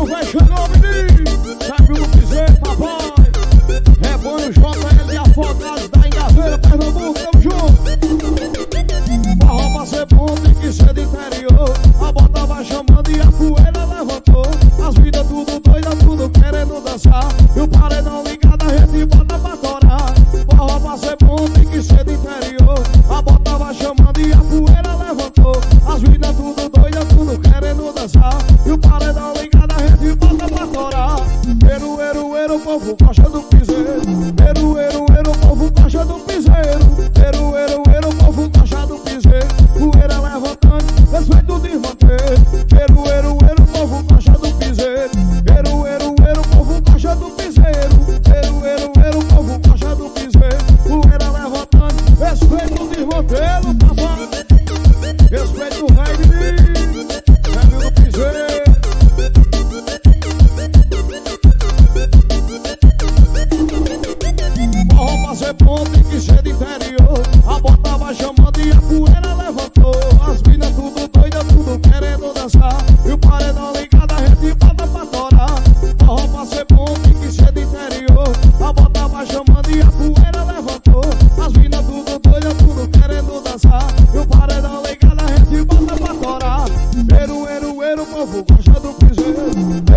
não vai chorar, menino. Sabe o que dizer, papai? É bom o JL afogado da Engaveira, Pernambuco, tamo junto. Barro pra ser bom, tem que ser do interior. A bota vai chamando e a poeira levantou. As vidas tudo doida, tudo querendo dançar. Eiro, povo, caixa do piseiro. Eiro, eiro, eiro, povo, caixa do piseiro. fazer é ponte que cheia de interior. A bota vai chamando e a poeira levantou. As minas tudo doida, tudo querendo dançar. E o paredão ligado, a gente bota pra torar. Forró pra ponte que cheia de interior. A bota vai chamando e a poeira levantou. As minas tudo doida, tudo querendo dançar. E o paredão ligado, a gente bota pra torar. Eru, eru, eru, povo gosta do piseiro.